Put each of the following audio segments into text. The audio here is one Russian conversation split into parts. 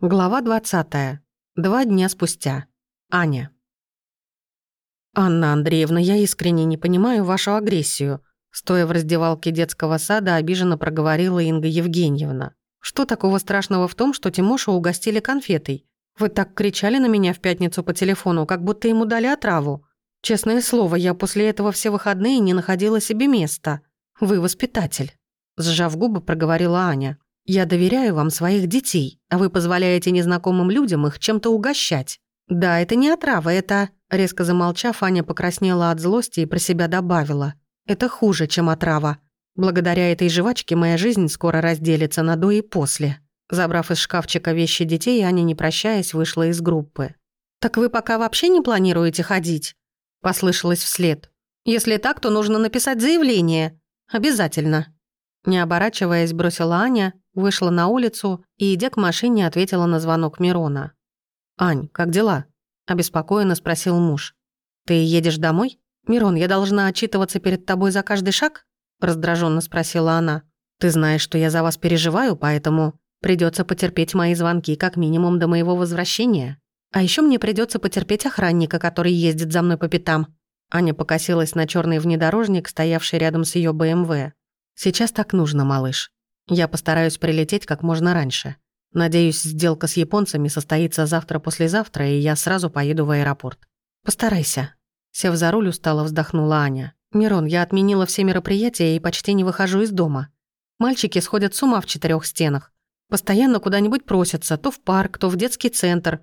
Глава 20. Два дня спустя. Аня. «Анна Андреевна, я искренне не понимаю вашу агрессию», стоя в раздевалке детского сада, обиженно проговорила Инга Евгеньевна. «Что такого страшного в том, что Тимоша угостили конфетой? Вы так кричали на меня в пятницу по телефону, как будто ему дали отраву. Честное слово, я после этого все выходные не находила себе места. Вы воспитатель», сжав губы, проговорила Аня. «Я доверяю вам своих детей, а вы позволяете незнакомым людям их чем-то угощать». «Да, это не отрава, это...» Резко замолчав, Аня покраснела от злости и про себя добавила. «Это хуже, чем отрава. Благодаря этой жвачке моя жизнь скоро разделится на «до» и «после». Забрав из шкафчика вещи детей, Аня, не прощаясь, вышла из группы. «Так вы пока вообще не планируете ходить?» Послышалось вслед. «Если так, то нужно написать заявление. Обязательно». Не оборачиваясь, бросила Аня Вышла на улицу и, идя к машине, ответила на звонок Мирона. «Ань, как дела?» – обеспокоенно спросил муж. «Ты едешь домой? Мирон, я должна отчитываться перед тобой за каждый шаг?» – раздраженно спросила она. «Ты знаешь, что я за вас переживаю, поэтому придется потерпеть мои звонки как минимум до моего возвращения. А еще мне придется потерпеть охранника, который ездит за мной по пятам». Аня покосилась на черный внедорожник, стоявший рядом с ее БМВ. Эм «Сейчас так нужно, малыш. Я постараюсь прилететь как можно раньше. Надеюсь, сделка с японцами состоится завтра-послезавтра, и я сразу поеду в аэропорт. Постарайся. Сев за руль, устало вздохнула Аня. «Мирон, я отменила все мероприятия и почти не выхожу из дома. Мальчики сходят с ума в четырех стенах. Постоянно куда-нибудь просятся, то в парк, то в детский центр.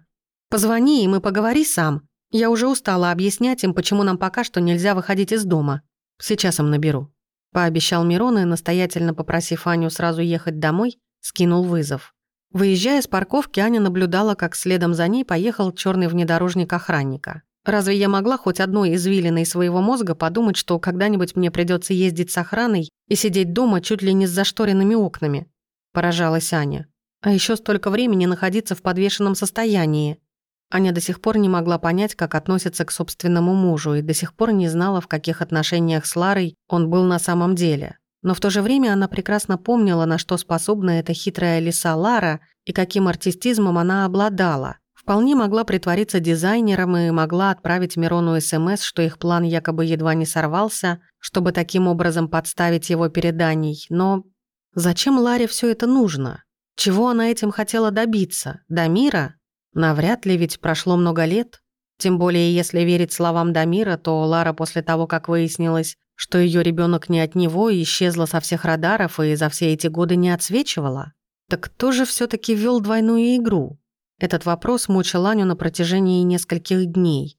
Позвони им и поговори сам. Я уже устала объяснять им, почему нам пока что нельзя выходить из дома. Сейчас им наберу пообещал Мирон и, настоятельно попросив Аню сразу ехать домой, скинул вызов. Выезжая с парковки, Аня наблюдала, как следом за ней поехал черный внедорожник охранника. Разве я могла хоть одной извилиной своего мозга подумать, что когда-нибудь мне придется ездить с охраной и сидеть дома чуть ли не с зашторенными окнами? Поражалась Аня. А еще столько времени находиться в подвешенном состоянии. Аня до сих пор не могла понять, как относится к собственному мужу, и до сих пор не знала, в каких отношениях с Ларой он был на самом деле. Но в то же время она прекрасно помнила, на что способна эта хитрая лиса Лара и каким артистизмом она обладала. Вполне могла притвориться дизайнером и могла отправить Мирону СМС, что их план якобы едва не сорвался, чтобы таким образом подставить его переданий. Но зачем Ларе все это нужно? Чего она этим хотела добиться? До мира? Навряд ли ведь прошло много лет. Тем более, если верить словам Дамира, то Лара после того, как выяснилось, что ее ребенок не от него, исчезла со всех радаров и за все эти годы не отсвечивала. Так кто же все таки вел двойную игру? Этот вопрос мучил Аню на протяжении нескольких дней.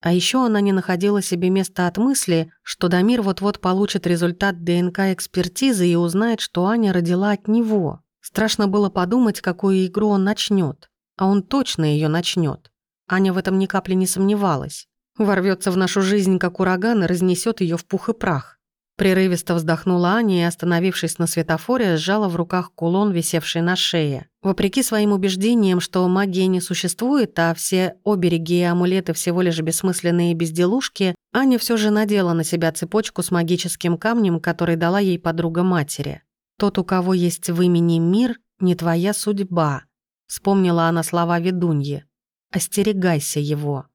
А еще она не находила себе места от мысли, что Дамир вот-вот получит результат ДНК-экспертизы и узнает, что Аня родила от него. Страшно было подумать, какую игру он начнет а он точно ее начнет. Аня в этом ни капли не сомневалась. Ворвется в нашу жизнь, как ураган, и разнесет ее в пух и прах. Прерывисто вздохнула Аня и, остановившись на светофоре, сжала в руках кулон, висевший на шее. Вопреки своим убеждениям, что магия не существует, а все обереги и амулеты всего лишь бессмысленные безделушки, Аня все же надела на себя цепочку с магическим камнем, который дала ей подруга матери. «Тот, у кого есть в имени мир, не твоя судьба», Вспомнила она слова ведуньи. «Остерегайся его».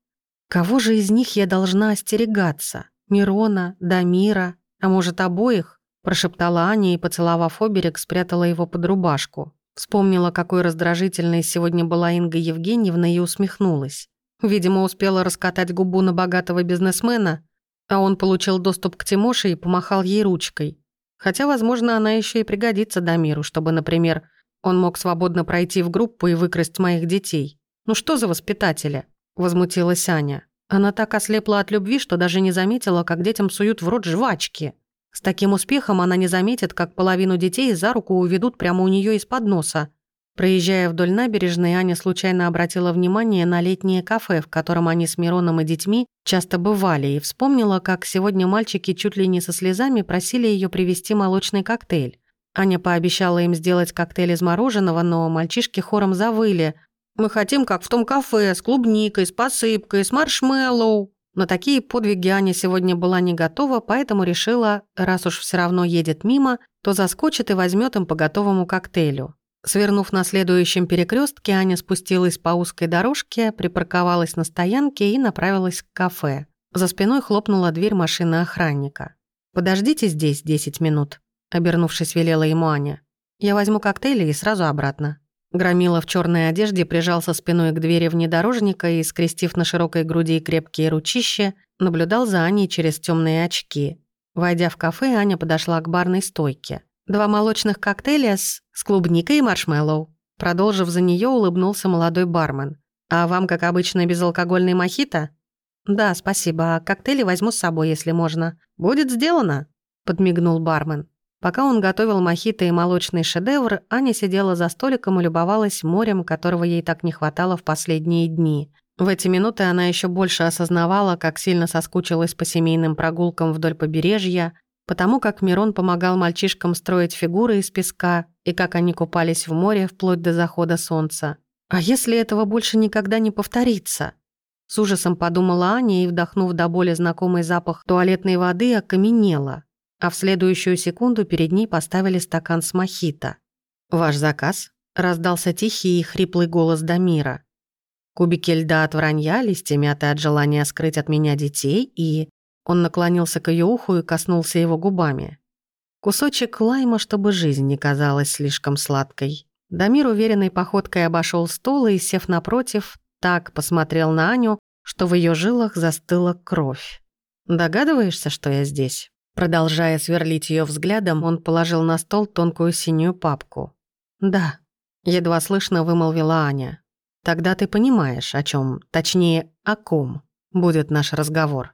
Кого же из них я должна остерегаться? Мирона, Дамира, а может обоих? Прошептала Аня и, поцеловав оберег, спрятала его под рубашку. Вспомнила, какой раздражительной сегодня была Инга Евгеньевна и усмехнулась. Видимо, успела раскатать губу на богатого бизнесмена, а он получил доступ к Тимоше и помахал ей ручкой. Хотя, возможно, она еще и пригодится Дамиру, чтобы, например, он мог свободно пройти в группу и выкрасть моих детей. Ну что за воспитатели? Возмутилась Аня. Она так ослепла от любви, что даже не заметила, как детям суют в рот жвачки. С таким успехом она не заметит, как половину детей за руку уведут прямо у нее из-под носа. Проезжая вдоль набережной, Аня случайно обратила внимание на летнее кафе, в котором они с Мироном и детьми часто бывали, и вспомнила, как сегодня мальчики чуть ли не со слезами просили ее привезти молочный коктейль. Аня пообещала им сделать коктейль из мороженого, но мальчишки хором завыли. «Мы хотим, как в том кафе, с клубникой, с посыпкой, с маршмеллоу». На такие подвиги Аня сегодня была не готова, поэтому решила, раз уж все равно едет мимо, то заскочит и возьмет им по готовому коктейлю. Свернув на следующем перекрестке, Аня спустилась по узкой дорожке, припарковалась на стоянке и направилась к кафе. За спиной хлопнула дверь машины охранника. «Подождите здесь 10 минут», Обернувшись, велела ему Аня. «Я возьму коктейли и сразу обратно». Громила в черной одежде прижался спиной к двери внедорожника и, скрестив на широкой груди крепкие ручища, наблюдал за Аней через темные очки. Войдя в кафе, Аня подошла к барной стойке. «Два молочных коктейля с, с клубникой и маршмеллоу». Продолжив за нее, улыбнулся молодой бармен. «А вам, как обычно, безалкогольный мохито?» «Да, спасибо. А коктейли возьму с собой, если можно. Будет сделано», — подмигнул бармен. Пока он готовил мохито и молочный шедевр, Аня сидела за столиком и любовалась морем, которого ей так не хватало в последние дни. В эти минуты она еще больше осознавала, как сильно соскучилась по семейным прогулкам вдоль побережья, потому как Мирон помогал мальчишкам строить фигуры из песка и как они купались в море вплоть до захода солнца. «А если этого больше никогда не повторится?» С ужасом подумала Аня и, вдохнув до боли знакомый запах туалетной воды, окаменела – а в следующую секунду перед ней поставили стакан с мохито. «Ваш заказ?» – раздался тихий и хриплый голос Дамира. «Кубики льда от вранья, листья мяты от желания скрыть от меня детей и...» Он наклонился к ее уху и коснулся его губами. Кусочек лайма, чтобы жизнь не казалась слишком сладкой. Дамир уверенной походкой обошел стол и, сев напротив, так посмотрел на Аню, что в ее жилах застыла кровь. «Догадываешься, что я здесь?» Продолжая сверлить ее взглядом, он положил на стол тонкую синюю папку. «Да», — едва слышно вымолвила Аня. «Тогда ты понимаешь, о чем, точнее, о ком будет наш разговор».